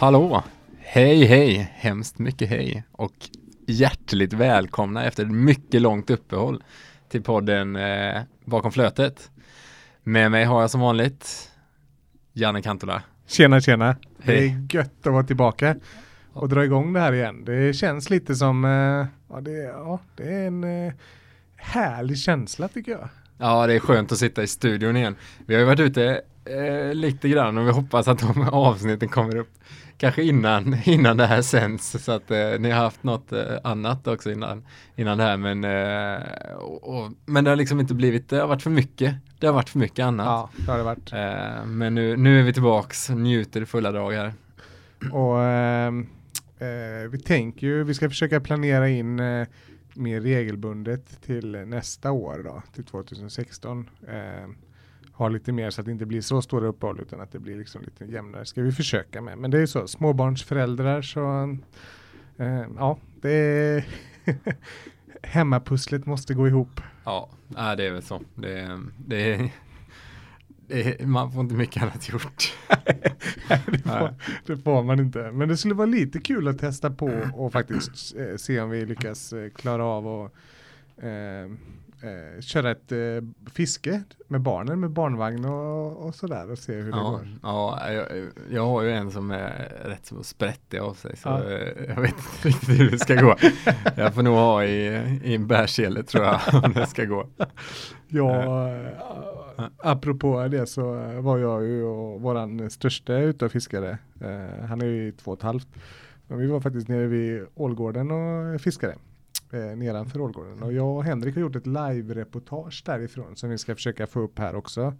Hallå! Hej hej! Hemskt mycket hej och hjärtligt välkomna efter ett mycket långt uppehåll till podden eh, Bakom flötet. Med mig har jag som vanligt Janne Kantola. Tjena tjena! Det Hej. är gött att vara tillbaka och dra igång det här igen. Det känns lite som, eh, ja det, ja, det är en eh, härlig känsla tycker jag. Ja, det är skönt att sitta i studion igen. Vi har ju varit ute eh, lite grann och vi hoppas att de avsnitten kommer upp kanske innan, innan det här sänds så att eh, ni har haft något eh, annat också innan, innan det här men, eh, och, och, men det har liksom inte blivit, det har varit för mycket. Det har varit för mycket annat. Ja, det har det varit. Eh, men nu, nu är vi tillbaks, njuter i fulla drag här. Och ehm, eh, vi tänker ju, vi ska försöka planera in eh, mer regelbundet till nästa år då, till 2016. Ha lite mer så att det inte blir så stora uppehåll utan att det blir liksom lite jämnare. Ska vi försöka med. Men det är så, småbarnsföräldrar så eh, ja, det är hemmapusslet måste gå ihop. Ja, det är väl så. Det, det, det, man får inte mycket annat gjort. det, får, det får man inte. Men det skulle vara lite kul att testa på och faktiskt eh, se om vi lyckas eh, klara av att eh, eh, köra ett eh, fiske med barnen med barnvagn och, och sådär och se hur det Ja, går. ja jag, jag har ju en som är rätt så sprättig av sig så Ja. eh, jag vet inte riktigt hur det ska gå. Jag får nog ha i, i en bärsele tror jag om det ska gå. Ja, eh, apropå det så var jag ju och våran största ute och fiskade. Han är ju två och ett halvt. Men vi var faktiskt nere vid Ålgården och fiskade. Eh, nedanför Ålgården. Och jag och Henrik har gjort ett live-reportage därifrån som vi ska försöka få upp här också.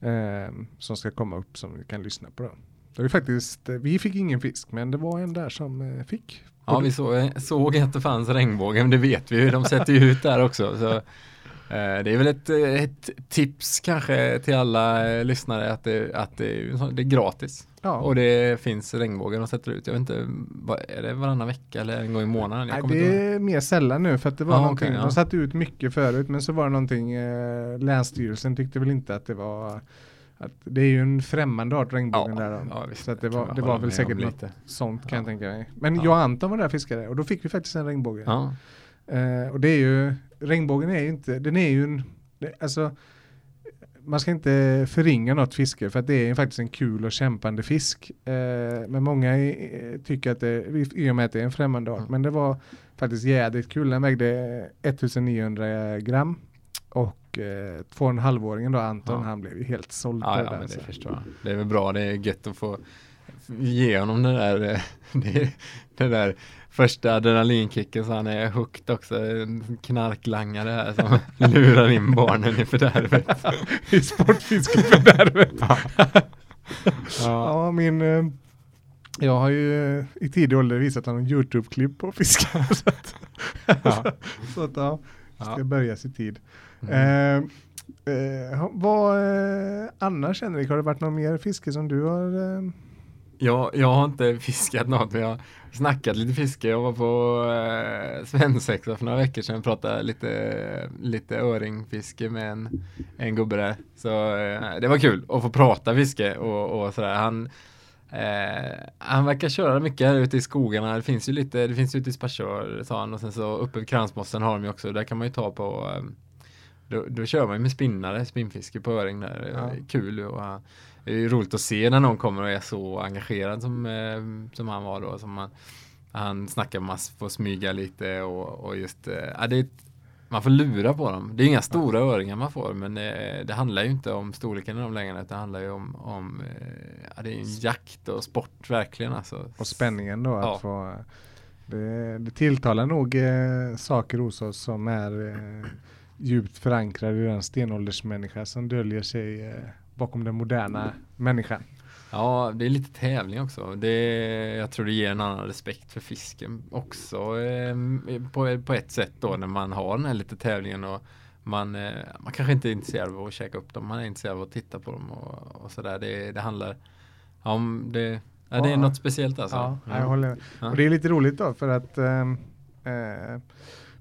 Eh, som ska komma upp som vi kan lyssna på. Då. Det var faktiskt, eh, vi fick ingen fisk men det var en där som eh, fick. Ja, vi såg, såg att det fanns regnbåge, men det vet vi ju. De sätter ju ut där också. Så, eh, det är väl ett, eh, ett tips kanske till alla eh, lyssnare att det, att det, det är gratis. Ja. Och det finns regnbågar de sätter ut. Jag vet inte, är det varannan vecka eller en gång i månaden? Jag Nej, det är mer sällan nu för att det var Ja, någonting, okej, ja. de satte ut mycket förut men så var det någonting, eh, Länsstyrelsen tyckte väl inte att det var att det är ju en främmande art regnbågen där då. ja, visst, så att det var, jag det var väl säkert något lite. sånt kan jag Ja. tänka mig. Men Ja. jag och Anton var där och fiskade och då fick vi faktiskt en regnbåge. Ja, Eh, och det är ju, regnbågen är ju inte, den är ju en, det, alltså man ska inte förringa något fiske för att det är faktiskt en kul och kämpande fisk. Eh, men många eh, tycker att det, i och med att det är en främmande art, Mm. men det var faktiskt jädrigt kul. Den vägde 1900 gram och eh, två och en halvåringen då Anton, Ja. han blev ju helt såld ja, ja det så. förstår jag. Det är väl bra, det är gött att få ge honom det där, eh, det, det där första adrenalinkicken så han är hooked också. En knarklangare här som lurar in barnen i fördärvet. I sportfiskefördärvet. Ja. Ja, min, eh, jag har ju i tidig ålder visat honom YouTube-klipp på fiskar. så att, Ja. så att ja, ska Ja. börjas i tid. Mm. Eh, eh, vad eh, annars Henrik, har det varit någon mer fiske som du har? Eh, Jag, jag har inte fiskat något men jag snackat lite fiske. Jag var på eh, svensexa för några veckor sedan och pratade lite, lite öringfiske med en, en gubbe där. Så eh, det var kul att få prata fiske och, och sådär. Han, eh, han verkar köra mycket här ute i skogarna. Det finns ju lite, det finns ju ute i Sparsör sa han och sen så uppe vid Kransmossen har de ju också. Där kan man ju ta på eh, då, då kör man ju med spinnare, spinnfiske på öring där. Ja. Kul och det är roligt att se när någon kommer och är så engagerad som, eh, som han var då. Som man, han snackar om att få smyga lite och, och just, eh, ja, det ett, man får lura på dem. Det är inga stora öringar man får men det, det handlar ju inte om storleken i dem längre. utan Det handlar ju om, om eh, ja, det är en jakt och sport verkligen alltså. och spänningen då? Ja. Att få, det, det tilltalar nog eh, saker hos oss som är eh, djupt förankrade i den stenåldersmänniska som döljer sig eh, bakom den moderna människan. Ja, det är lite tävling också. Det, jag tror det ger en annan respekt för fisken också eh, på, på ett sätt då när man har den här lite tävlingen och man, eh, man kanske inte är intresserad av att käka upp dem, man är intresserad av att titta på dem och, och sådär. Det, det handlar om det, ja, det är något speciellt alltså. Ja, Mm. jag håller med. Ja. Och det är lite roligt då för att eh,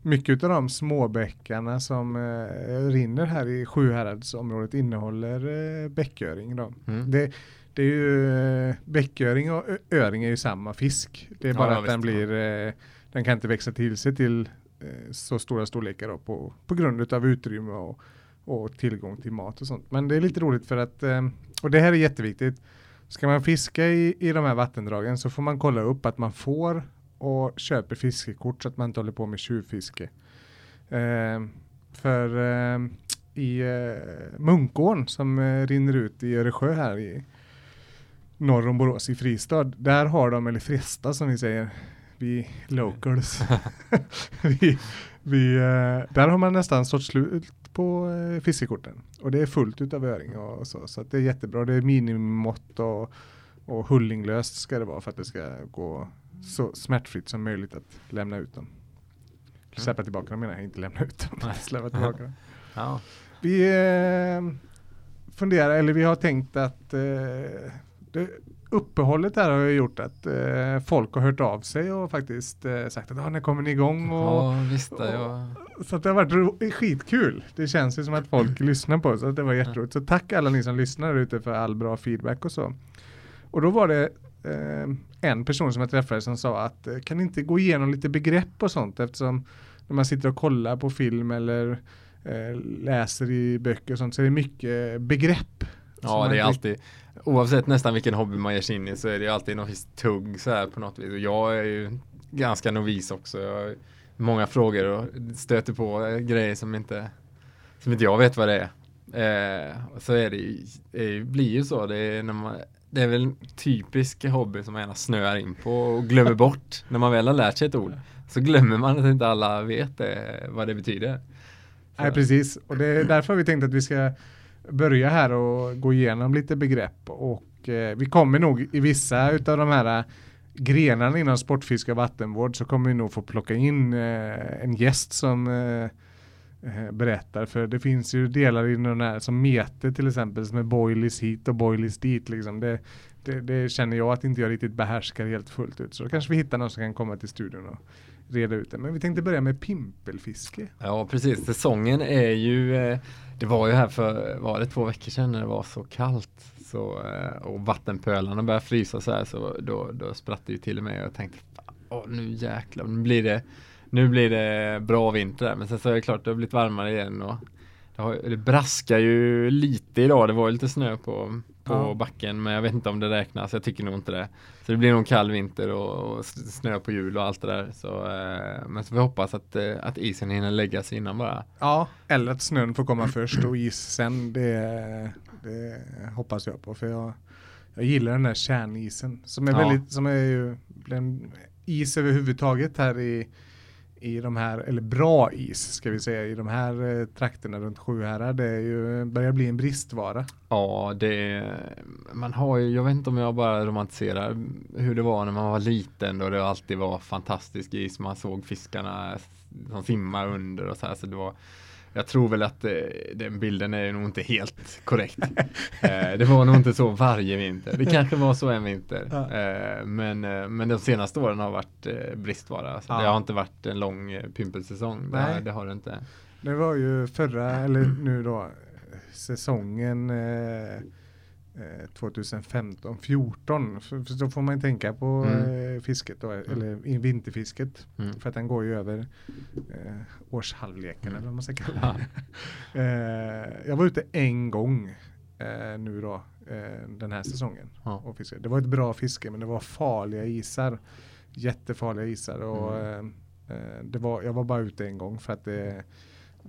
mycket av de småbäckarna som eh, rinner här i Sjuhäradsområdet innehåller eh, bäcköring. Då. Mm. Det, det är ju eh, bäcköring och öring är ju samma fisk. Det är bara Ja, att den blir, eh, den kan inte växa till sig till eh, så stora storlekar då på, på grund av utrymme och, och tillgång till mat och sånt. Men det är lite roligt för att, eh, och det här är jätteviktigt, ska man fiska i, i de här vattendragen så får man kolla upp att man får och köper fiskekort så att man inte håller på med tjuvfiske. Eh, för eh, i eh, Munkån som eh, rinner ut i Öresjö här i norr om Borås i Fristad. Där har de, eller Fresta som vi säger, vi locals. vi, vi, eh, där har man nästan stått slut på eh, fiskekorten. Och det är fullt utav öring och så. Så det är jättebra. Det är minimimått och, och hullinglöst ska det vara för att det ska gå så smärtfritt som möjligt att lämna ut dem. Släppa tillbaka dem menar jag, inte lämna ut dem. Släppa tillbaka dem. Ja. Vi eh, funderar, eller vi har tänkt att eh, det, uppehållet här har ju gjort att eh, folk har hört av sig och faktiskt eh, sagt att ah, när kommer ni igång? Och, ja, visst. det, Jag, Så att det har varit skitkul. Det känns ju som att folk lyssnar på oss. Så att det var jätteroligt. Så tack alla ni som lyssnar där ute för all bra feedback och så. Och då var det eh, en person som jag träffade som sa att eh, kan inte gå igenom lite begrepp och sånt eftersom när man sitter och kollar på film eller eh, läser i böcker och sånt så är det mycket begrepp. ja, det är alltid, oavsett nästan vilken hobby man ger sig in i så är det ju alltid något tugg så här på något vis. Och jag är ju ganska novis också. Jag har många frågor och stöter på grejer som inte, som inte jag vet vad det är. Eh, så är det, det blir ju så. Det är, när man, det är väl en typisk hobby som man gärna snöar in på och glömmer bort. när man väl har lärt sig ett ord så glömmer man att inte alla vet det, vad det betyder. Så- Nej, precis. Och det är därför har vi tänkt att vi ska börja här och gå igenom lite begrepp och eh, vi kommer nog i vissa utav de här eh, grenarna inom sportfiske och vattenvård så kommer vi nog få plocka in eh, en gäst som eh, Eh, berättar för det finns ju delar i den här som meter till exempel som är boilies hit och boilies dit liksom. Det, det, det känner jag att inte jag riktigt behärskar helt fullt ut så då kanske vi hittar någon som kan komma till studion och reda ut det. Men vi tänkte börja med pimpelfiske. Ja, precis. Säsongen är ju, eh, det var ju här för, var det två veckor sedan när det var så kallt så, eh, och vattenpölarna började frysa så här så då, då spratt det ju till och med och jag tänkte, Åh, nu jäklar, nu blir det, nu blir det bra vinter där. Men sen så är det klart, det har blivit varmare igen och det, har, det braskar ju lite idag. Det var ju lite snö på, på Ja. backen, men jag vet inte om det räknas. Jag tycker nog inte det. Så det blir nog en kall vinter och, och snö på hjul och allt det där. Så, eh, men så vi hoppas att, eh, att isen hinner lägga sig innan bara. Ja, eller att snön får komma först och is sen. Det, det hoppas jag på. För jag, jag gillar den där kärnisen. Som är Ja. väldigt, som är ju den is överhuvudtaget här i, i de här, eller bra is ska vi säga, i de här eh, trakterna runt Sjuhärad. Det är ju, börjar bli en bristvara. Ja, det man har ju, jag vet inte om jag bara romantiserar hur det var när man var liten då det alltid var fantastisk is. Man såg fiskarna som simmar under och så här. Så det var, jag tror väl att eh, den bilden är nog inte helt korrekt. eh, det var nog inte så varje vinter. Det kanske var så en vinter. Ja. Eh, men, eh, men de senaste åren har varit eh, bristvara. Så Ja. Det har inte varit en lång eh, pimpelsäsong. Det, Nej. det har det inte. Det var ju förra, eller nu då, säsongen eh, eh, 2015-14. För, då får man tänka på Mm. eh, fisket då, eller i vinterfisket. Mm. För att den går ju över eh, årshalvleken eller vad man ska kalla Ja. det. eh, jag var ute en gång eh, nu då, eh, den här säsongen. Ja. Och fiskade. Det var ett bra fiske men det var farliga isar. Jättefarliga isar. Och, Mm. eh, eh, det var, jag var bara ute en gång för att det,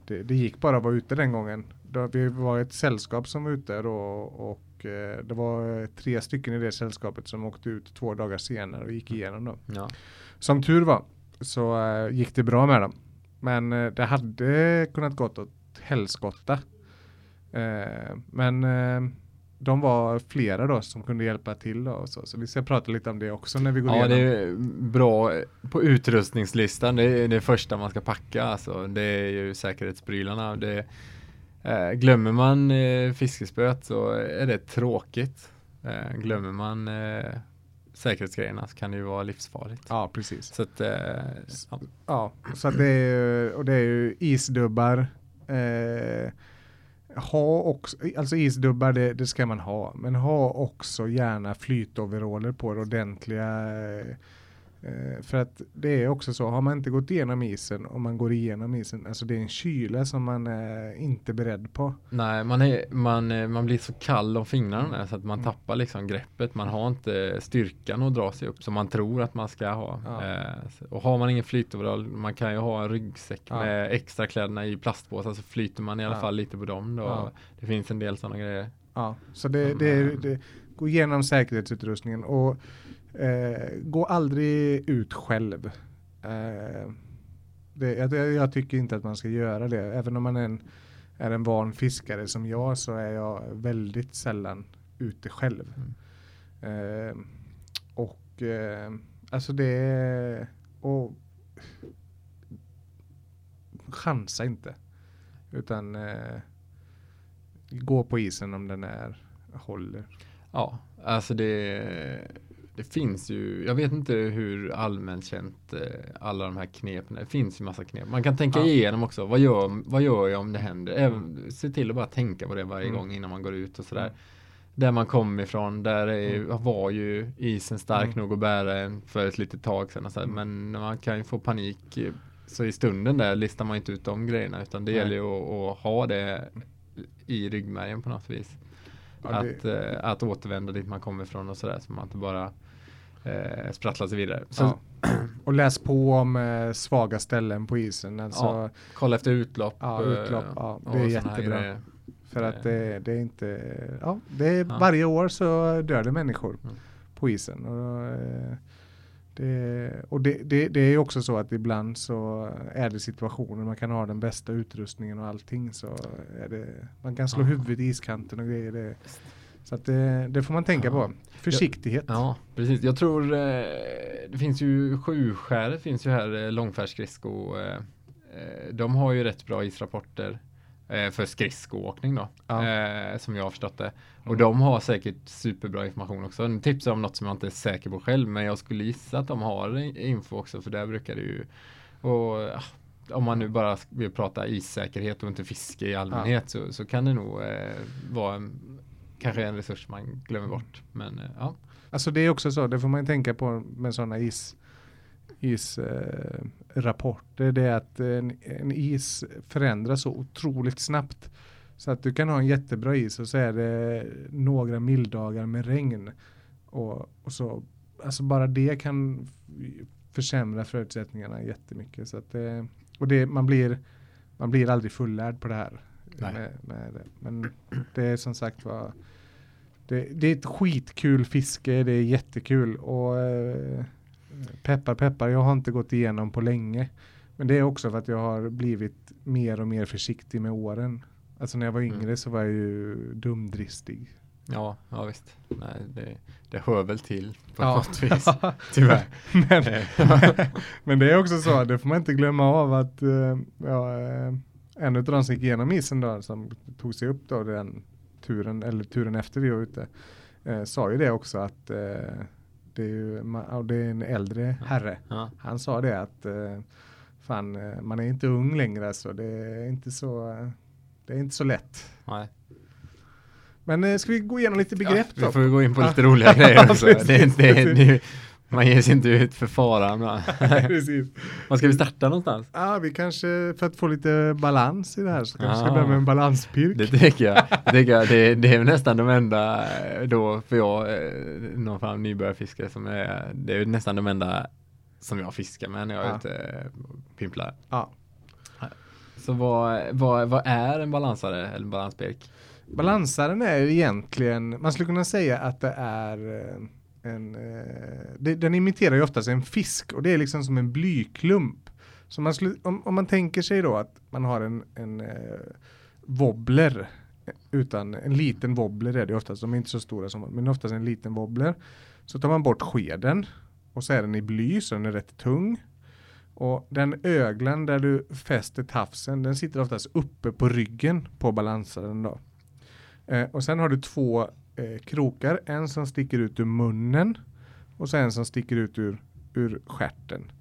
det, det gick bara att vara ute den gången. Då, vi var ett sällskap som var ute då, och eh, det var eh, tre stycken i det sällskapet som åkte ut två dagar senare och gick igenom då. Ja. Som tur var så eh, gick det bra med dem. Men eh, det hade kunnat gått åt helskotta. Men de var flera då som kunde hjälpa till då och så. Så vi ska prata lite om det också när vi går Ja, igenom. det är bra på utrustningslistan. Det är det första man ska packa. Alltså, det är ju säkerhetsprylarna. Det, eh, glömmer man eh, fiskespöet så är det tråkigt. Eh, glömmer man eh, säkerhetsgrejerna så kan det ju vara livsfarligt. Ja, precis. Så att, eh, ja. Ja, så att det är, ju- och det är ju isdubbar, eh, ha också, alltså isdubbar det, det ska man ha, men ha också gärna flytoveraller på det ordentliga eh, Eh, för att det är också så, har man inte gått igenom isen och man går igenom isen, alltså det är en kyla som man är inte beredd på. Nej, man, är, man, eh, man blir så kall om fingrarna så att man mm. tappar liksom greppet. Man har inte styrkan att dra sig upp som man tror att man ska ha. Ja. Eh, och har man ingen flytoverall, man kan ju ha en ryggsäck ja. med extra kläderna i plastpåsar så flyter man i alla ja. fall lite på dem. Då. Det finns en del sådana grejer. Ja, så det, det, det, det gå igenom säkerhetsutrustningen och Eh, gå aldrig ut själv. Eh, det, jag, jag, tycker inte att man ska göra det. Även om man är en, är en van fiskare som jag så är jag väldigt sällan ute själv. Mm. Eh, och eh, alltså det och chansa inte. Utan eh, gå på isen om den är håller. Ja, alltså det det finns ju, jag vet inte hur allmänt känt eh, alla de här knepen Det finns ju massa knep. Man kan tänka ja. igenom också. Vad gör, vad gör jag om det händer? Även, se till att bara tänka på det varje mm. gång innan man går ut och sådär. Mm. Där man kommer ifrån, där är, mm. var ju isen stark mm. nog att bära en för ett litet tag sedan. Så mm. Men man kan ju få panik. Så i stunden där listar man inte ut de grejerna utan det Nej. gäller ju att, att ha det i ryggmärgen på något vis. Ja, att, eh, att återvända dit man kommer ifrån och sådär så man inte bara eh, sprattla sig vidare. Så, ja. Och läs på om eh, svaga ställen på isen. Alltså, ja, kolla efter utlopp. Ja, utlopp ja, det är jättebra. För att det, det, är inte, ja, det är, varje år så dör det människor mm. på isen. Och, eh, det, och det, det, det, är också så att ibland så är det situationer man kan ha den bästa utrustningen och allting så man kan slå huvudet i iskanten och grejer. Det, så att det, får man tänka ja. på. Försiktighet. Ja, precis. Jag tror eh, det finns ju Sjuskäret finns ju här, eh, långfärdsskridsko. Eh, de har ju rätt bra israpporter för skridskoåkning då. Ja. Eh, som jag har förstått det. Och mm. de har säkert superbra information också. En tips om något som jag inte är säker på själv. Men jag skulle gissa att de har info också. För där brukar det ju och, om man nu bara vill prata issäkerhet och inte fiske i allmänhet ja. så, så kan det nog eh, vara en kanske en resurs man glömmer bort. Men eh, ja. Alltså det är också så, det får man tänka på med sådana is israpporter. Eh, det är att en, en, is förändras så otroligt snabbt. Så att du kan ha en jättebra is och så är det några milddagar med regn. Och, och så, alltså bara det kan försämra förutsättningarna jättemycket. Så att det, och det, man, blir, man blir aldrig fullärd på det här. Med, med det. Men det är som sagt var det, det, är ett skitkul fiske, det är jättekul och eh, peppar peppar, jag har inte gått igenom på länge. Men det är också för att jag har blivit mer och mer försiktig med åren. Alltså när jag var mm. yngre mm. så var jag ju dumdristig. Ja, ja visst. Nej, det, det hör väl till på ja. något vis. Tyvärr. men, men, det är också så, det får man inte glömma av att uh, ja, uh, en av de som gick igenom isen då, som tog sig upp då den turen, eller turen efter vi var ute, eh, sa ju det också att eh, det, är ju, det är en äldre herre. Ja. Han sa det att eh, fan, eh, man är inte ung längre så det är inte så, det är inte så lätt. Nej. Men eh, ska vi gå igenom lite begrepp ja, då? Vi får gå in på lite roliga grejer också. det, det, det, man ger sig inte ut för faran. Var ska vi starta någonstans? Ja, vi kanske för att få lite balans i det här så kanske ska börja med en balanspirk. Det tycker jag. Det, tycker jag. Det, det, är nästan de enda då, för jag, eh, någon fram nybörjarfiskare som är, det är nästan de enda som jag fiskar med när jag är ute och pimplar. Ja. Så vad, vad, vad är en balansare eller en balanspirk? Balansaren är egentligen, man skulle kunna säga att det är eh, en, eh, den imiterar ju oftast en fisk och det är liksom som en blyklump. Så man skulle, om, om man tänker sig då att man har en, en eh, wobbler eh, utan en liten wobbler är det oftast, de är inte så stora som men oftast en liten wobbler. Så tar man bort skeden och så är den i bly så den är rätt tung. Och den öglan där du fäster tafsen den sitter oftast uppe på ryggen på balansaren då. Eh, och sen har du två eh, krokar. En som sticker ut ur munnen och sen en som sticker ut ur, ur skärten.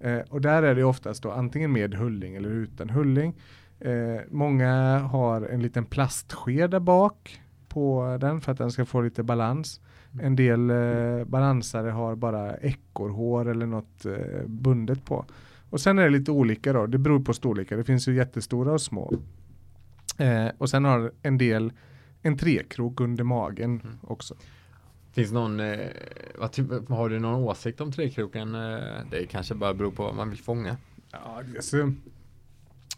Eh, och där är det oftast då antingen med hulling eller utan hulling. Eh, många har en liten plastsked där bak på den för att den ska få lite balans. Mm. En del eh, balansare har bara ekorrhår eller något eh, bundet på. Och sen är det lite olika då, det beror på storlekar. Det finns ju jättestora och små. Eh, och sen har en del en trekrok under magen Mm. också. Finns någon, eh, vad typ, har du någon åsikt om trekroken? Eh, det kanske bara beror på vad man vill fånga. Ja, alltså,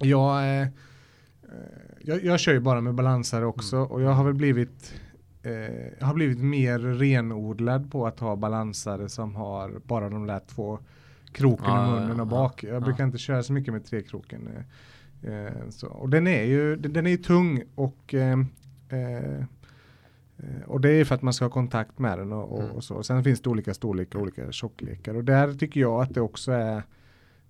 jag, eh, eh, jag, jag kör ju bara med balansare också Mm. och jag har väl blivit eh, jag har blivit mer renodlad på att ha balansare som har bara de där två kroken i ja, munnen ja, och bak. Jag ja. brukar inte köra så mycket med trekroken. Eh, så. Och den är ju den, den är tung och eh, eh, eh, och det är för att man ska ha kontakt med den och, och, Mm. och så. Sen finns det olika storlekar och olika tjocklekar. Och där tycker jag att det också är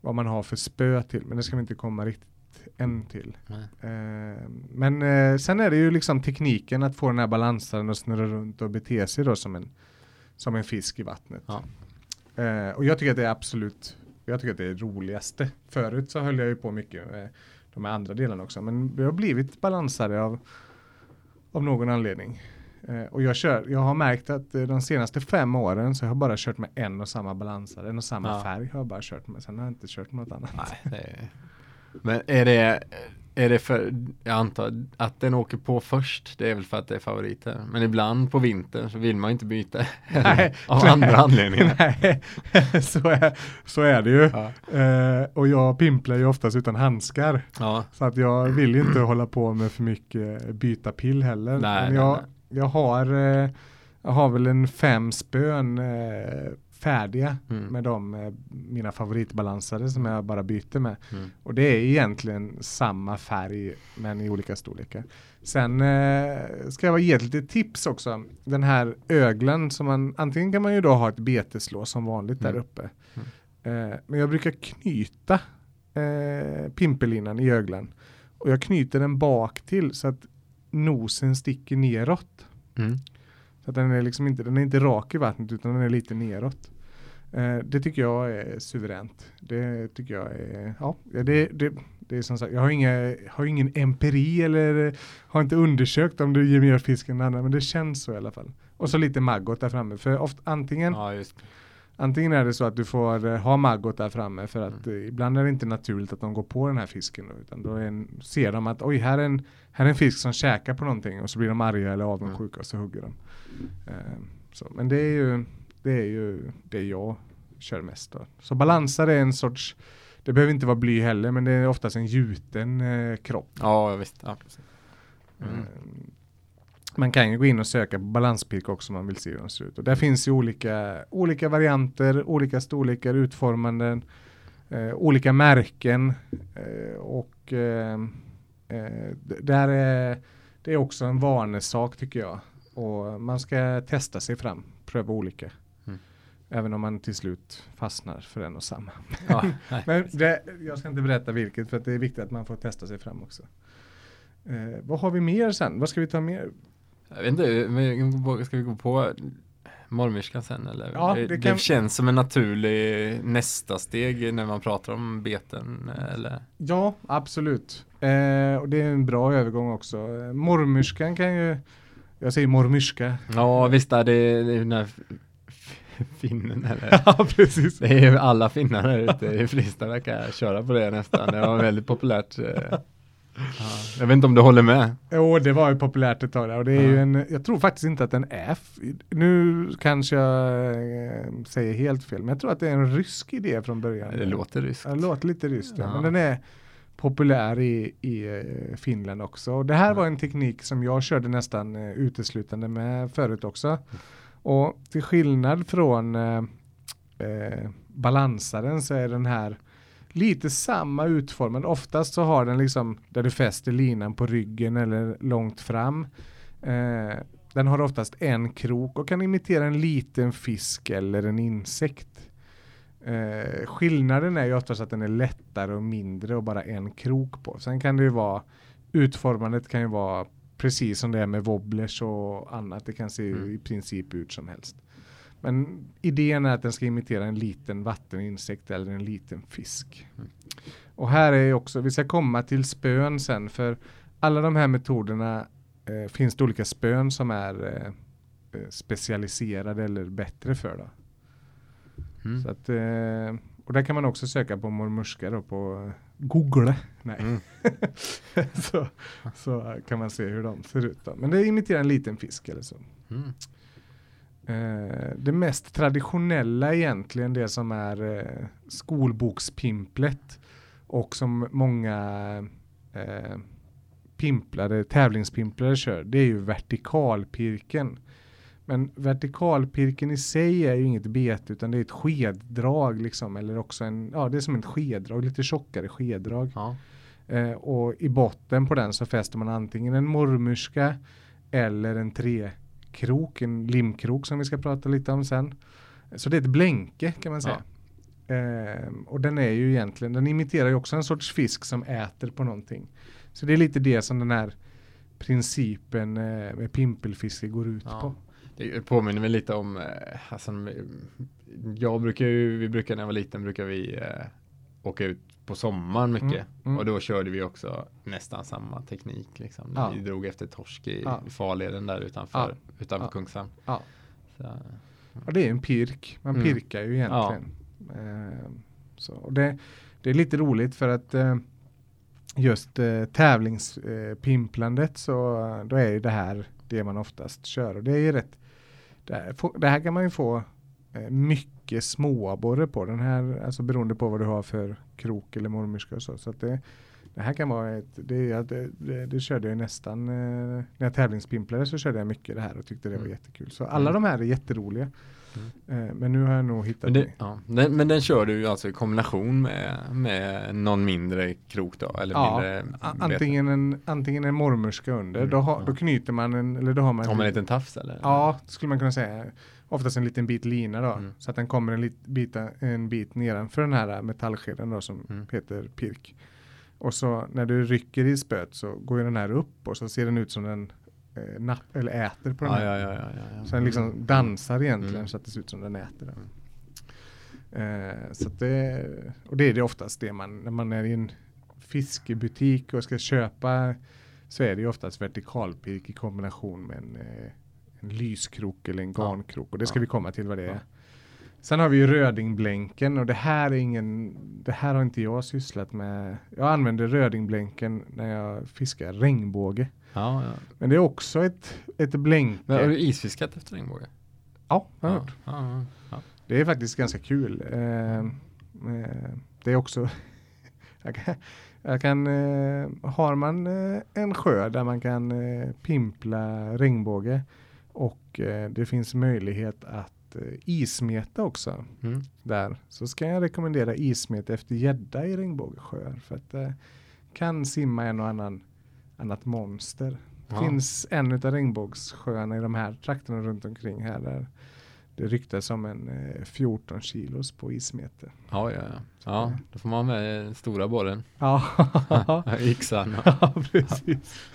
vad man har för spö till. Men det ska vi inte komma riktigt än till. Eh, men eh, sen är det ju liksom tekniken att få den här balansaren att snurra runt och bete sig då som en, som en fisk i vattnet. Ja. Eh, och jag tycker att det är absolut, jag tycker att det är roligaste. Förut så höll jag ju på mycket med de här andra delarna också. Men jag har blivit balansare av, av någon anledning. Eh, och jag, kör, jag har märkt att eh, de senaste fem åren så har jag bara kört med en och samma balansare. En och samma Ja. färg har jag bara kört med. Sen har jag inte kört med något annat. Nej, det är... Men är det, är det för, jag antar att den åker på först, det är väl för att det är favoriter. Men ibland på vintern så vill man inte byta. Nej, Av nej, andra anledningar. Nej, så är, så är det ju. Ja. Eh, och jag pimplar ju oftast utan handskar. Ja. Så att jag vill ju inte hålla på med för mycket byta pill heller. Nej, Men jag, jag, har, eh, jag har väl en fem spön eh, färdiga Mm. med de eh, mina favoritbalansare som jag bara byter med. Mm. Och det är egentligen samma färg men i olika storlekar. Sen eh, ska jag ge ett litet tips också. Den här öglen som man, antingen kan man ju då ha ett beteslå som vanligt där Mm. uppe. Eh, men jag brukar knyta eh, pimpelinan i öglen. Och jag knyter den bak till så att nosen sticker neråt. Mm. Så att den är liksom inte, den är inte rak i vattnet utan den är lite neråt. Eh, det tycker jag är suveränt. Det tycker jag är, ja, det, det, det är som sagt, jag har, inga, har ingen empiri eller har inte undersökt om du ger mer fisk än andra, men det känns så i alla fall. Och så lite maggot där framme, för ofta, antingen, Ja, antingen är det så att du får eh, ha maggot där framme för att Mm. eh, ibland är det inte naturligt att de går på den här fisken då, utan då en, ser de att oj, här är, en, här är en fisk som käkar på någonting och så blir de arga eller avundsjuka och så hugger de. Eh, så, men det är ju det är ju det jag kör mest då. Så balansare är en sorts, det behöver inte vara bly heller, men det är oftast en gjuten eh, kropp. Ja, visst. Ja. Mm. Eh, Man kan ju gå in och söka på balanspik också om man vill se hur de ser ut. Och där finns ju olika, olika varianter, olika storlekar, utformanden, eh, olika märken eh, och eh, eh, där är det är också en vanesak tycker jag. Och man ska testa sig fram, pröva olika. Mm. Även om man till slut fastnar för en och samma. Ja. Men det, jag ska inte berätta vilket för att det är viktigt att man får testa sig fram också. Eh, vad har vi mer sen? Vad ska vi ta mer? Jag vet inte, ska vi gå på mormyrskan sen eller? Ja, det, det kan- känns som en naturlig nästa steg när man pratar om beten eller? Ja, absolut. Eh, och det är en bra övergång också. Eh, mormyrskan kan ju, jag säger mormyrska. Ja, visst är det, det är den här finnen eller? ja, precis. Det är ju alla finnar där ute i Fristad verkar köra på det nästan. Det var väldigt populärt. eh. Ja, jag vet inte om du håller med? Jo, det var ju populärt ett tag där och det är Ja. ju en, jag tror faktiskt inte att den är, f- nu kanske jag eh, säger helt fel, men jag tror att det är en rysk idé från början. Det låter ryskt. Det låter lite ryskt. Ja. men den är populär i, i eh, Finland också. Och det här var en teknik som jag körde nästan eh, uteslutande med förut också. Och till skillnad från eh, eh, balansaren så är den här lite samma utformad. Oftast så har den liksom där du fäster linan på ryggen eller långt fram. Eh, den har oftast en krok och kan imitera en liten fisk eller en insekt. Eh, skillnaden är ju oftast att den är lättare och mindre och bara en krok på. Sen kan det ju vara utformandet kan ju vara precis som det är med wobblers och annat. Det kan se Mm. i princip ut som helst. Men idén är att den ska imitera en liten vatteninsekt eller en liten fisk. Mm. Och här är också, vi ska komma till spön sen för alla de här metoderna eh, finns det olika spön som är eh, eh specialiserade eller bättre för. Då. Mm. Så att, eh, och där kan man också söka på mormurska då på Google. Nej. Mm. så, så kan man se hur de ser ut. Då. Men det imiterar en liten fisk eller så. Mm. Eh, det mest traditionella egentligen det som är eh, skolbokspimplet och som många eh, pimplare, tävlingspimplare kör, det är ju vertikalpirken. Men vertikalpirken i sig är ju inget bete utan det är ett skeddrag liksom eller också en, ja det är som ett skeddrag, lite tjockare skeddrag. Ja. Eh, och i botten på den så fäster man antingen en mormurska eller en trekrok, en limkrok som vi ska prata lite om sen. Så det är ett blänke kan man säga. Ja. Eh, och den är ju egentligen, den imiterar ju också en sorts fisk som äter på någonting. Så det är lite det som den här principen eh, med pimpelfiske går ut ja. på. Det påminner mig lite om, eh, alltså, jag brukar ju, vi brukar när jag var liten brukar vi eh, åka ut på sommaren mycket mm, mm. och då körde vi också nästan samma teknik liksom. Ja. Vi drog efter torsk i ja. farleden där utanför, ja. utanför ja. Kungshamn. Ja. Det är en pirk, man mm. pirkar ju egentligen. Eh, så, och det, det är lite roligt för att eh, just eh, tävlingspimplandet så då är ju det här det man oftast kör och det är ju rätt det här, det här kan man ju få eh, mycket småabborre på den här, alltså beroende på vad du har för krok eller mormorska och så. så att det, det här kan vara ett, det, det, det, det körde jag nästan, eh, när jag tävlingspimplade så körde jag mycket det här och tyckte det var mm. jättekul. Så alla mm. de här är jätteroliga. Mm. Men nu har jag nog hittat men, det, ja, den, men den kör du alltså i kombination med, med någon mindre krok då? Eller ja, mindre antingen, en, antingen en mormurska under, mm, då, ja. då knyter man en, eller då har man Har man en liten tafs eller? Ja, skulle man kunna säga. Oftast en liten bit lina då, mm. så att den kommer en, lit, bita, en bit nedanför den här metallskeden då som mm. heter pirk. Och så när du rycker i spöet så går den här upp och så ser den ut som den napp, eller äter på den här. Ja, ja, ja, Så den liksom mm. dansar egentligen mm. så att det ser ut som den äter. Mm. Eh, så det, och det är det oftast det man, när man är i en fiskebutik och ska köpa så är det ju oftast vertikalpirk i kombination med en, eh, en lyskrok eller en garnkrok och det ska vi komma till vad det är. Sen har vi ju rödingblänken och det här är ingen, det här har inte jag sysslat med. Jag använder rödingblänken när jag fiskar regnbåge. Ja, ja. Men det är också ett, ett blänke. Men har du isfiskat efter regnbåge? Ja, jag har ja, gjort. Ja, ja, Det är faktiskt ganska kul. Eh, eh, det är också jag kan, jag kan eh, har man eh, en sjö där man kan eh, pimpla regnbåge och eh, det finns möjlighet att ismeta också mm. där så ska jag rekommendera ismet efter gädda i regnbågesjöar för att det kan simma en och annan annat monster. Det ja. finns en av regnbågssjöarna i de här trakterna runt omkring här där det ryktas om en eh, 14 kilos på ismeter. Ja, ja, ja. ja då får man med den stora bollen. Ja, yxan. Ja, precis.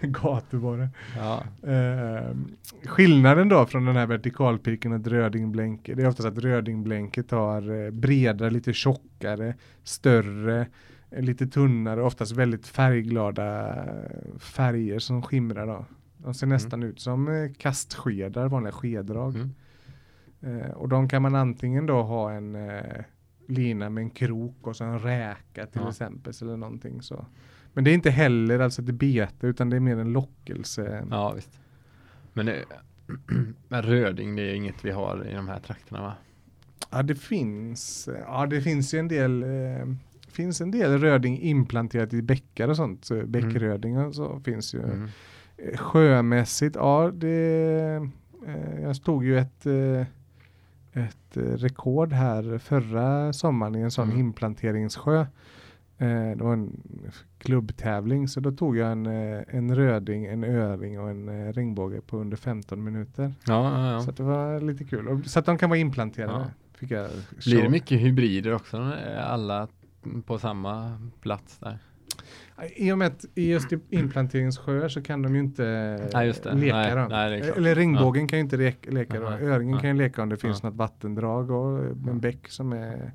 Gatuborren. Ja. Eh, skillnaden då från den här vertikalpiken och rödingblänke, det är oftast att rödingblänket har eh, bredare, lite tjockare, större lite tunnare, oftast väldigt färgglada färger som skimrar. Då. De ser mm. nästan ut som eh, kastskedar, vanliga skeddrag. Mm. Eh, och de kan man antingen då ha en eh, lina med en krok och så en räka till ja. exempel eller någonting så. Men det är inte heller alltså ett bete utan det är mer en lockelse. Ja visst. Men, det, men röding det är inget vi har i de här trakterna va? Ja det finns, ja det finns ju en del eh, finns en del röding implanterat i bäckar och sånt. Så bäckröding och så finns ju. Mm. Eh, sjömässigt, ja det, eh, jag stod ju ett, eh, ett rekord här förra sommaren i en sån mm. implanteringssjö. Det var en klubbtävling så då tog jag en, en röding, en öring och en regnbåge på under 15 minuter. Ja, ja, ja. Så det var lite kul. Så att de kan vara implanterade. Ja. Blir det mycket hybrider också? Alla på samma plats där? I och med att i just implanteringssjöar så kan de ju inte nej, leka nej, då. Nej, Eller regnbågen ja. kan ju inte leka, leka då. Öringen kan ju leka om det finns något vattendrag och en bäck som är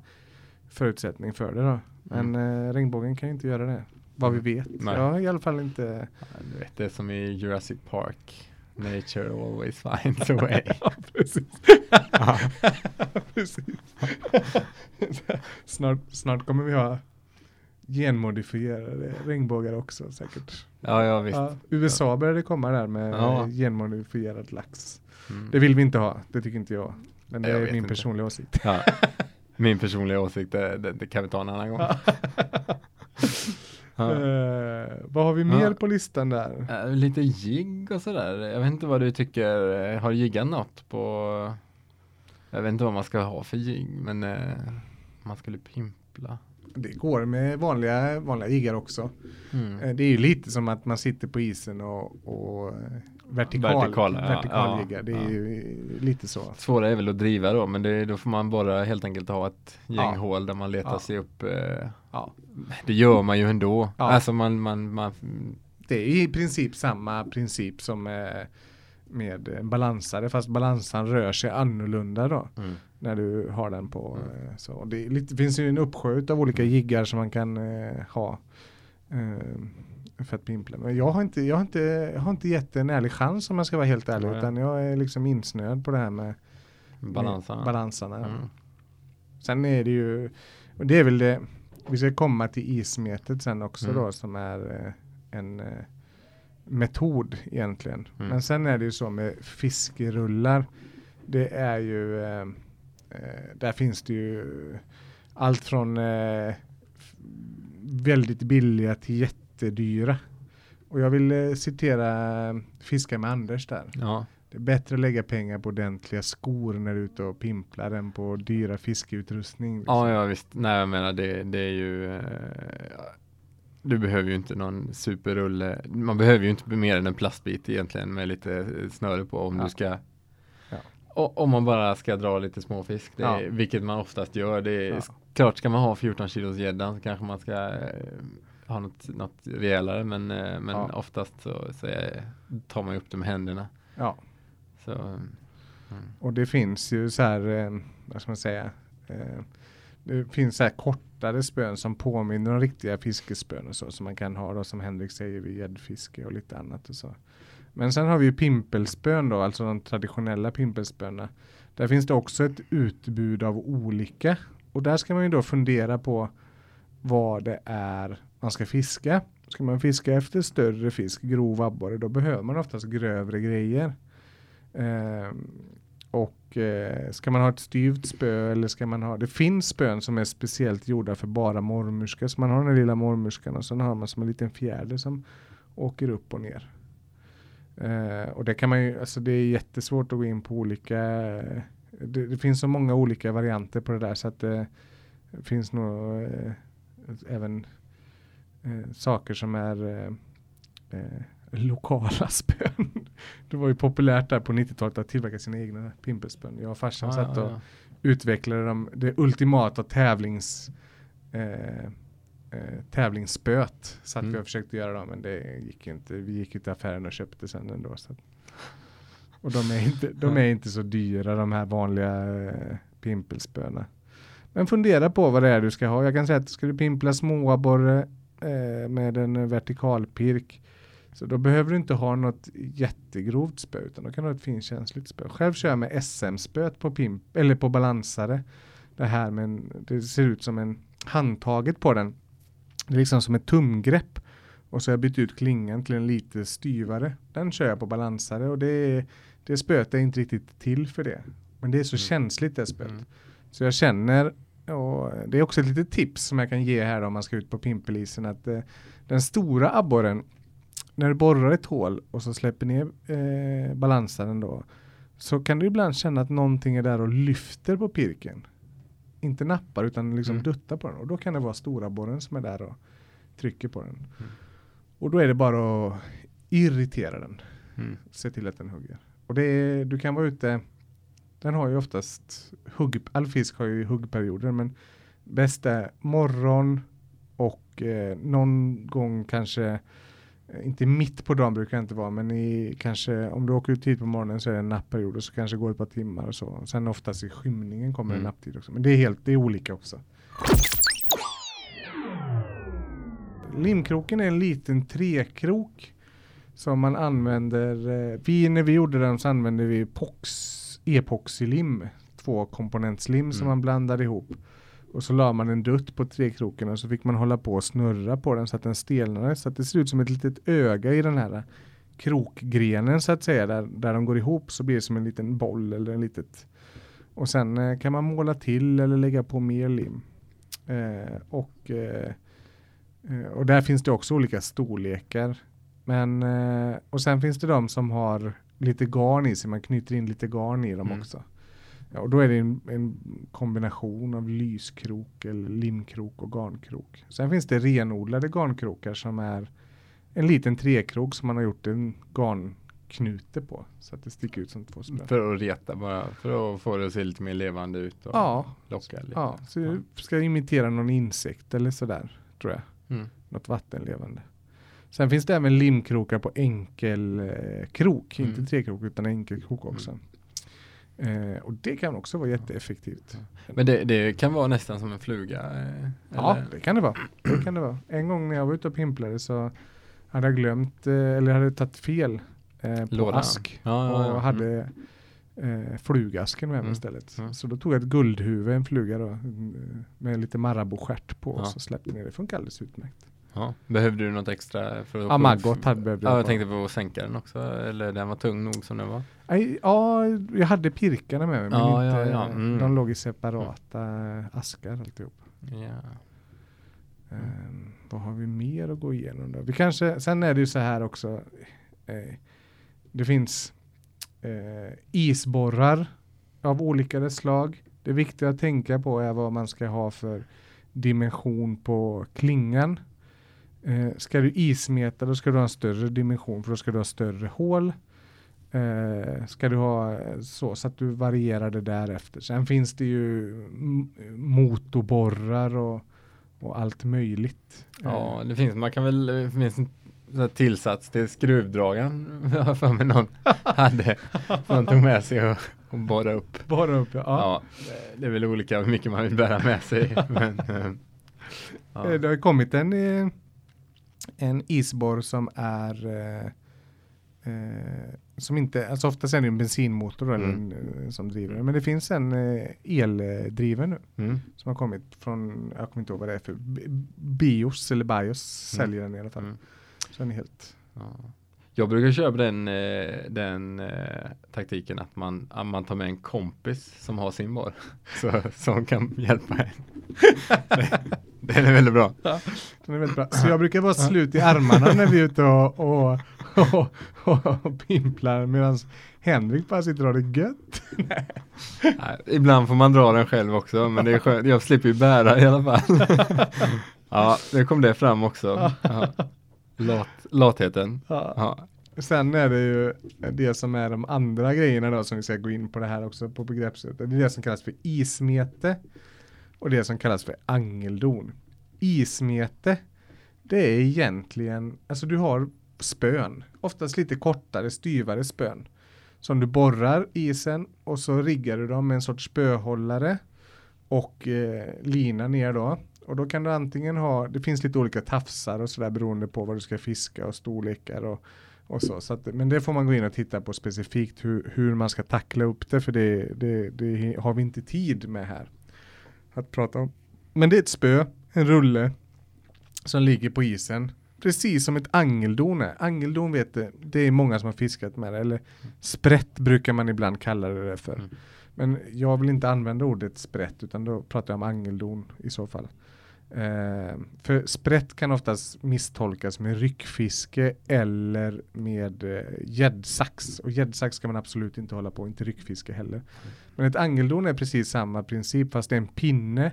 förutsättning för det då. Men mm. regnbågen kan ju inte göra det. Vad vi vet. Nej. Jag i alla fall inte. Ja, du vet, det är som i Jurassic Park. Nature always finds a way. ja, precis. precis. snart, snart kommer vi ha genmodifierade regnbågar också säkert. Ja, ja visst. Ja, USA började komma där med ja. genmodifierad lax. Mm. Det vill vi inte ha, det tycker inte jag. Men det jag är min inte. personliga åsikt. Ja. Min personliga åsikt, det, det, det, kan vi ta en annan gång. Uh, vad har vi mer på listan där? Uh, lite jigg och sådär. Jag vet inte vad du tycker. Eh, har jiggat något på? Jag vet inte vad man ska ha för jigg, men uh, man skulle pimpla. Det går med vanliga, vanliga jiggar också. Mm. Det är ju lite som att man sitter på isen och, och vertikal, vertikal, vertikal jiggar. Det är ja. ju lite så. Svåra är väl att driva då, men det, då får man bara helt enkelt ha ett gäng hål där man letar sig upp. Eh, det gör man ju ändå. Alltså man, man, man det är i princip samma princip som eh, med en balansare fast balansan rör sig annorlunda då. Mm. När du har den på. Mm. Eh, så det, lite, finns ju en uppsjö av olika mm. jiggar som man kan eh, ha. Eh, för att pimpla. Men jag har inte, jag har inte, jag har inte gett en ärlig chans om jag ska vara helt ärlig. Nej. Utan jag är liksom insnöad på det här med balanserna. Med balanserna. Mm. Sen är det ju, och det är väl det, vi ska komma till ismetet sen också mm. då som är eh, en eh, metod egentligen. Mm. Men sen är det ju så med fiskerullar. Det är ju, eh, eh där finns det ju allt från eh, väldigt billiga till jätte jättedyra. Och jag vill eh, citera Fiska med Anders där. Ja. Det är bättre att lägga pengar på ordentliga skor när du är ute och pimplar än på dyra fiskeutrustning. Liksom. Ja, ja visst. Nej, jag menar det, det är ju eh, du behöver ju inte någon superrulle. Man behöver ju inte mer än en plastbit egentligen med lite snöre på om ja. du ska ja. Om man bara ska dra lite småfisk, det är, ja. vilket man oftast gör. Det är, Klart ska man ha 14 kilos gädda så kanske man ska eh, ha något, något rejälare men, eh, men ja. oftast så, så är, tar man upp det med händerna. Ja. Så, mm. Och det finns ju så här, eh, vad ska man säga, eh, det finns så här kortare spön som påminner om riktiga fiskespön och så som man kan ha då som Henrik säger vid gäddfiske och lite annat och så. Men sen har vi ju pimpelspön då, alltså de traditionella pimpelspöna. Där finns det också ett utbud av olika och där ska man ju då fundera på vad det är man ska fiska. Ska man fiska efter större fisk, grov abborre, då behöver man oftast grövre grejer. Eh, och eh, ska man ha ett styvt spö eller ska man ha, det finns spön som är speciellt gjorda för bara mormorska Så man har den här lilla mormorskan och sen har man som en liten fjäder som åker upp och ner. Eh, och det kan man ju, alltså det är jättesvårt att gå in på olika, eh, det, det finns så många olika varianter på det där så att det finns nog eh, även eh, saker som är eh, eh lokala spön. Det var ju populärt där på 90-talet att tillverka sina egna pimpelspön. Jag och farsan ah, satt och ja, utvecklade de, det ultimata tävlings eh, eh, tävlingsspöt. Satt mm. vi försökte göra dem men det gick ju inte. Vi gick ju till affären och köpte sen ändå. Så och de är, inte, de är inte så dyra de här vanliga eh, pimpelspöna. Men fundera på vad det är du ska ha. Jag kan säga att ska du pimpla småabborre eh, med en vertikal pirk så då behöver du inte ha något jättegrovt spö utan då kan du ha ett finkänsligt spö. Själv kör jag med SM-spöet på pimp eller på balansare. Det här med en, det ser ut som en handtaget på den. Det är liksom som ett tumgrepp. Och så har jag bytt ut klingan till en lite styvare. Den kör jag på balansare och det, det spöet är inte riktigt till för det. Men det är så mm. känsligt det spöet. Mm. Så jag känner och det är också ett litet tips som jag kan ge här om man ska ut på pimpelisen att eh, den stora abborren när du borrar ett hål och så släpper ner eh, balansaren då så kan du ibland känna att någonting är där och lyfter på pirken. Inte nappar utan liksom mm. duttar på den och då kan det vara stora borren som är där och trycker på den. Mm. Och då är det bara att irritera den. Mm. Se till att den hugger. Och det är, du kan vara ute den har ju oftast hugg, all fisk har ju huggperioder men bäst är morgon och eh, någon gång kanske inte mitt på dagen brukar det inte vara men i kanske om du åker ut tid på morgonen så är det en nappperiod och så kanske går det ett par timmar och så. Sen oftast i skymningen kommer mm. en napptid också. Men det är helt, det är olika också. limkroken är en liten trekrok som man använder. Eh, vi, när vi gjorde den så använde vi epox, epoxylim, tvåkomponentslim som Mm. man blandade ihop. Och så la man en dutt på trekroken och så fick man hålla på och snurra på den så att den stelnade. Så att det ser ut som ett litet öga i den här krokgrenen så att säga. Där, där de går ihop så blir det som en liten boll eller en litet. Och sen eh, kan man måla till eller lägga på mer lim. Eh, och, eh, eh, och där finns det också olika storlekar. Men, eh, och sen finns det de som har lite garn i sig. Man knyter in lite garn i dem Mm. också. Ja, och då är det en, en kombination av lyskrok eller limkrok och garnkrok. Sen finns det renodlade garnkrokar som är en liten trekrok som man har gjort en garnknute på. Så att det sticker ut som två spön. För att reta bara, för att få det att se lite mer levande ut och Ja, locka lite. ja, så Ja. jag ska imitera någon insekt eller sådär tror jag. Mm. Något vattenlevande. Sen finns det även limkrokar på enkelkrok, eh, krok. Mm. inte trekrok utan enkelkrok också. Eh, och det kan också vara jätteeffektivt. Men det, det kan vara nästan som en fluga? eh, Ja, det kan det vara. Det kan det vara. En gång när jag var ute och pimplade så hade jag glömt, eh, eller hade tagit fel eh, på Lådan. ask. Ja, ja, ja. Och hade eh, flugasken med mig Mm. istället. Mm. Så då tog jag ett guldhuvud, en fluga då, mm, med lite Marabou-stjärt på och så släppte ner det. funkar alldeles utmärkt. Ja. Behövde du något extra? För att Ja, Maggot hade behövt Ja, jag tänkte på att sänka den också, eller den var tung nog som den var. Nej, Ja, jag hade pirkarna med mig men Ja, inte, ja. Mm. de låg i separata askar alltihop. Ja. Ehm, vad har vi mer att gå igenom då? Vi kanske, sen är det ju så här också. Eh, det finns eh, isborrar av olika slag. Det viktiga att tänka på är vad man ska ha för dimension på klingan. Eh, ska du ismeta då ska du ha en större dimension för då ska du ha större hål. Eh, ska du ha eh, så, så att du varierar det därefter. Sen finns det ju motorborrar och, och allt möjligt. ja, Eh, det finns, man kan väl, finns en tillsats till skruvdragaren, jag för mig någon hade, som tog med sig och, och borrade upp. bara upp ja. ja. Det är väl olika hur mycket man vill bära med sig, men eh, ja. Det har kommit en, en isborr som är eh, eh, som inte, alltså oftast är det en bensinmotor eller Mm. en, eh, som driver. Men det finns en eh, eldriven nu Mm. som har kommit från, jag kommer inte ihåg vad det är för, Bios eller Bios Mm. säljer den i alla fall. Mm. Så den är helt, Ja. Jag brukar köpa den, eh, den eh, taktiken att man, att man tar med en kompis som har sin borr. Så, som kan hjälpa en. den är väldigt bra. den är väldigt bra. Så jag brukar vara slut i armarna när vi är ute och, och, och, och, och pimplar medan Henrik bara sitter och har det gött. Nej, ibland får man dra den själv också, men det är skönt. Jag slipper ju bära i alla fall. ja, nu kom det fram också. Ja. Lat, latheten. Ja. Sen är det ju det som är de andra grejerna då som vi ska gå in på det här också på begreppssättet. Det är det som kallas för ismete och det som kallas för angeldon. Ismete, det är egentligen, alltså du har spön, oftast lite kortare, styvare spön som du borrar isen och så riggar du dem med en sorts spöhållare och eh, lina ner då. Och då kan du antingen ha, det finns lite olika tafsar och sådär beroende på vad du ska fiska och storlekar och, och så. så att, men det får man gå in och titta på specifikt hur, hur man ska tackla upp det för det, det, det har vi inte tid med här att prata om. Men det är ett spö, en rulle som ligger på isen. Precis som ett angeldon är. Angeldon vet det, det är många som har fiskat med det. Eller sprätt brukar man ibland kalla det för. Mm. Men jag vill inte använda ordet sprätt utan då pratar jag om angeldon i så fall. Eh, för sprätt kan oftast misstolkas med ryckfiske eller med eh, gäddsax. och gäddsax ska man absolut inte hålla på, inte ryckfiske heller. Men ett angeldon är precis samma princip fast det är en pinne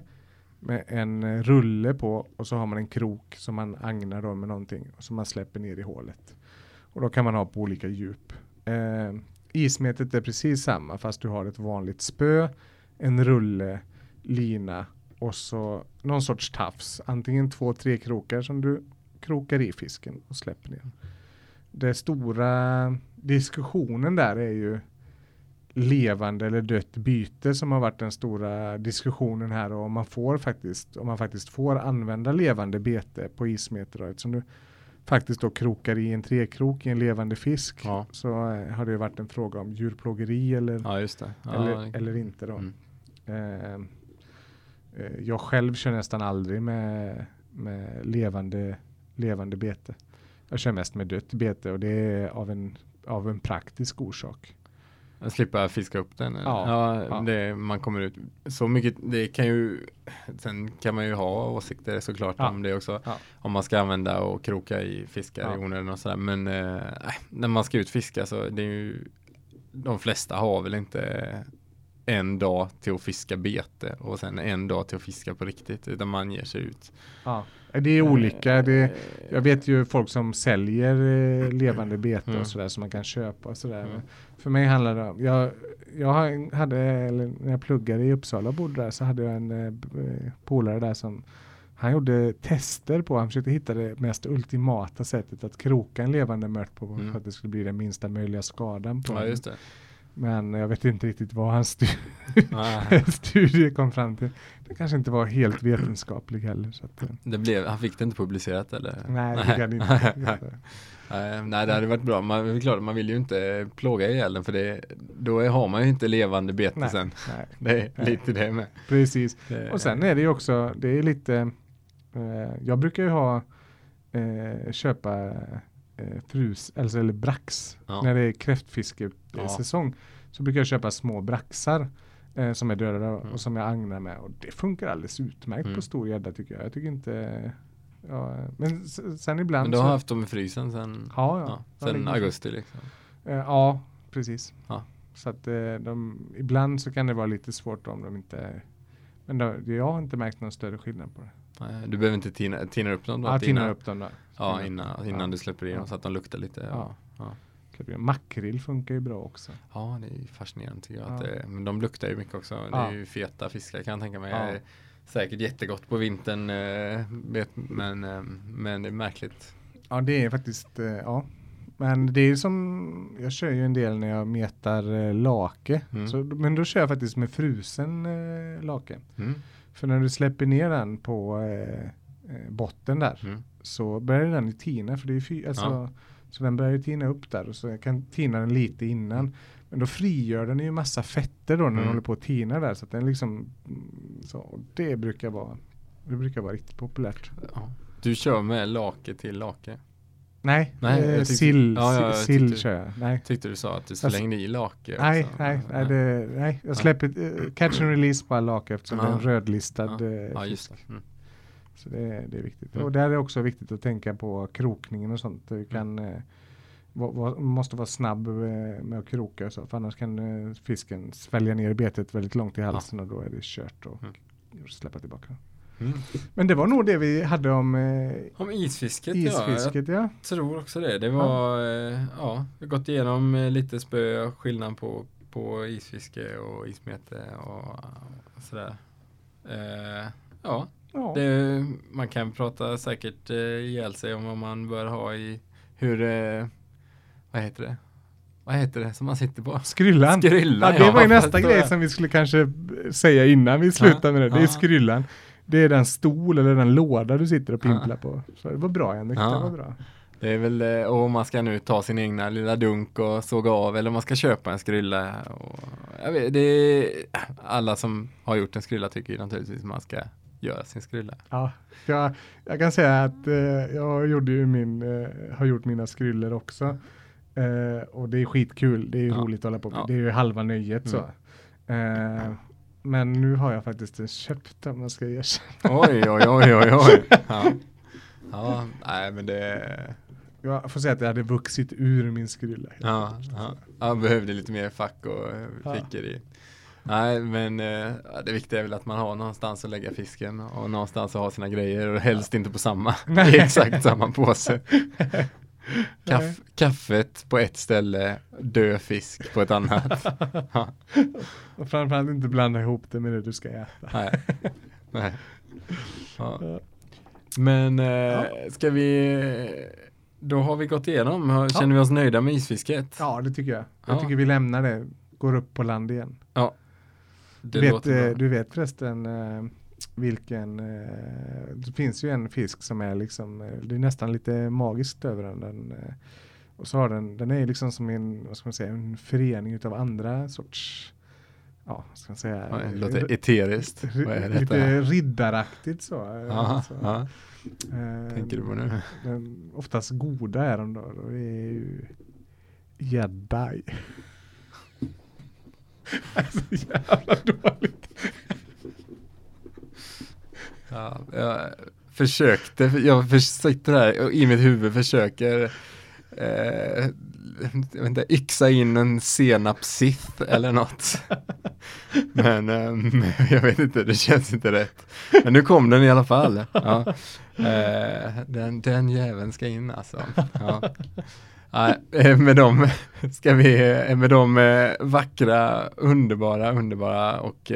med en eh, rulle på och så har man en krok som man agnar då med någonting och som man släpper ner i hålet. Och då kan man ha på olika djup. Eh, ismetet är precis samma fast du har ett vanligt spö, en rulle, lina och så någon sorts tafs. Antingen två, tre krokar som du krokar i fisken och släpper ner. Det stora diskussionen där är ju levande eller dött byte som har varit den stora diskussionen här och om man får faktiskt, om man faktiskt får använda levande bete på ismeter. Eftersom du faktiskt då krokar i en trekrok i en levande fisk Ja. så eh, har det varit en fråga om djurplågeri eller, Ja. Ja, eller, eller inte då. Mm. Eh, jag själv kör nästan aldrig med, med levande, levande bete. Jag kör mest med dött bete och det är av en, av en praktisk orsak. Att slippa fiska upp den? Ja, ja. Det, man kommer ut så mycket. Det kan ju, sen kan man ju ha åsikter såklart Ja. om det också. Ja. Om man ska använda och kroka i fiskar Ja. i onödan och sådär. Men eh, när man ska ut fiska så det är ju de flesta har väl inte en dag till att fiska bete och sen en dag till att fiska på riktigt utan man ger sig ut. Ja. Det är olika. Det, jag vet ju folk som säljer eh, levande bete Mm. och sådär som man kan köpa och sådär. Mm. För mig handlar det om, jag, jag hade, eller när jag pluggade i Uppsala och bodde där så hade jag en eh, eh, polare där som han gjorde tester på, han försökte hitta det mest ultimata sättet att kroka en levande mört på Mm. för att det skulle bli den minsta möjliga skadan på Ja den. just det. Men jag vet inte riktigt vad hans stu- studie kom fram till. Det kanske inte var helt vetenskaplig heller. Så att, eh, Det blev, han fick det inte publicerat eller? nej, det kan inte. Nej, nej, det hade varit bra. Man, klart, man vill ju inte plåga ihjäl den för det, då är, har man ju inte levande bete Nej, sen. nej, Det är Nej. lite det med. precis. Det, Och sen är det ju också, det är lite, eh, jag brukar ju ha, eh, köpa frus, alltså, eller brax, Ja. när det är Ja. kräftfiskesäsong. Så brukar jag köpa små braxar eh, som är döda Mm. och som jag agnar med. Och det funkar alldeles utmärkt Mm. på stor gädda tycker jag. Jag tycker inte, ja, men sen ibland men du så, har haft dem i frysen sen, ja, ja, ja, ja, sen augusti liksom. Eh, ja, precis. Ja. Så att eh, de, ibland så kan det vara lite svårt om de inte men då, jag har inte märkt någon större skillnad på det. Nej, Du behöver inte tina, tina upp dem då? Ja, tina upp dem där. Ja, innan, innan Ja. du släpper i dem så att de luktar lite. Ja, ja. Ja. Makrill funkar ju bra också. ja det är fascinerande tycker jag. Att det, men de luktar ju mycket också. Det är ju feta fiskar kan jag tänka mig. Är Säkert jättegott på vintern, eh, men, eh, men det är märkligt. Ja, det är faktiskt, eh, ja. Men det är som, jag kör ju en del när jag metar eh, lake. Mm. Så, men då kör jag faktiskt med frusen eh, lake. Mm. För när du släpper ner den på eh, eh, botten där Mm. så börjar den ju tina. För det är fy, alltså, Ja. Så den börjar ju tina upp där och så kan tina den lite innan. Men då frigör den ju massa fetter då när den Mm. håller på att tina där. Så att den liksom, mm, så, det brukar vara, det brukar vara riktigt populärt. Ja. Du kör med lake till lake. Nej, Nej, jag eh, tyckte- sill, ja, ja, sill tyckte- kör jag. Nej. Tyckte du sa att du slängde i lake Nej, också. nej, nej, det, nej, jag släpper eh, catch and release bara lake eftersom Ja. det är en rödlistad Ja, eh, ja just det. Mm. Så det, det är viktigt. Mm. Och där är det också viktigt att tänka på krokningen och sånt. Du kan, eh, va, va, måste vara snabb med att kroka och så, för annars kan fisken svälja ner betet väldigt långt i halsen och då är det kört och Mm. släppa tillbaka. Mm. Men det var nog det vi hade om eh, Om isfisket, ja. isfisket. Ja. Jag tror också det. Det var, eh, ja, vi har gått igenom eh, lite spö, skillnad på, på isfiske och ismete och, och sådär. Eh, ja, Ja. det, man kan prata säkert eh, ihjäl sig om vad man bör ha i hur, eh, vad heter det? Vad heter det som man sitter på? Skryllan. Skryllan, ja, det var ja, nästa grej som vi skulle kanske säga innan vi slutar med det. Det är ja. skryllan. Det är den stol eller den låda du sitter och pimplar på. Så det var bra Henrik, det var bra. Det är väl, eh, och om man ska nu ta sin egna lilla dunk och såga av eller om man ska köpa en skrylla. Och, jag vet, det är, alla som har gjort en skrylla tycker ju naturligtvis att man ska göra sin skrylla. Ja, jag, jag kan säga att eh, jag gjorde ju min, eh, har gjort mina skryllor också. Eh, och det är skitkul, det är Ja. roligt att hålla på med. Ja. Det är ju halva nöjet så. Mm. Eh, men nu har jag faktiskt en köpt om jag ska erkänna. Oj, oj, oj, oj, oj. Ja, ja nej men det, Jag får säga att jag hade vuxit ur min skrylla. ja, ja, jag behövde lite mer fack och Ja. fickor i. Nej, men eh, det viktiga är väl att man har någonstans att lägga fisken och någonstans att ha sina grejer och helst inte på samma, Nej. i exakt samma påse. Kaff, kaffet på ett ställe, dö fisk på ett annat. Ja, Och framförallt inte blanda ihop det med det du ska äta. nej. nej. Ja. Men eh, ska vi, då har vi gått igenom, känner vi oss nöjda med isfisket? Ja, det tycker jag. Jag Ja. tycker vi lämnar det. går upp på land igen. Ja. Du vet, eh, du vet förresten eh, vilken, eh, det finns ju en fisk som är liksom, eh, det är nästan lite magiskt över den. den eh, och så har den, den är liksom som en, vad ska man säga, en förening utav andra sorts ja, ska man säga. Ja, det låter eteriskt. Lite riddaraktigt så. Aha, så. Aha. Eh, Tänker du på nu? Den, oftast goda är de då. Det är ju gädda alltså jävla dåligt. Ja, jag försökte, jag sitter här och i mitt huvud försöker eh, jag vet inte, yxa in en senapsith eller något. Men um, jag vet inte, det känns inte rätt. Men nu kom den i alla fall. Ja. Uh, den, den jäveln ska in alltså. Ja. Uh, med de, ska vi, eh, med de uh, vackra, underbara, underbara och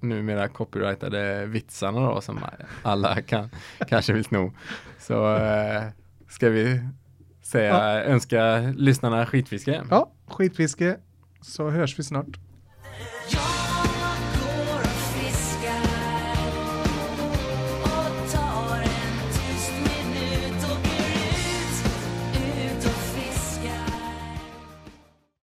numera copyrightade vitsarna då som alla kan, kanske vill sno. Så ska vi säga, ja. önska lyssnarna skitfiske. Ja, skitfiske. Så hörs vi snart.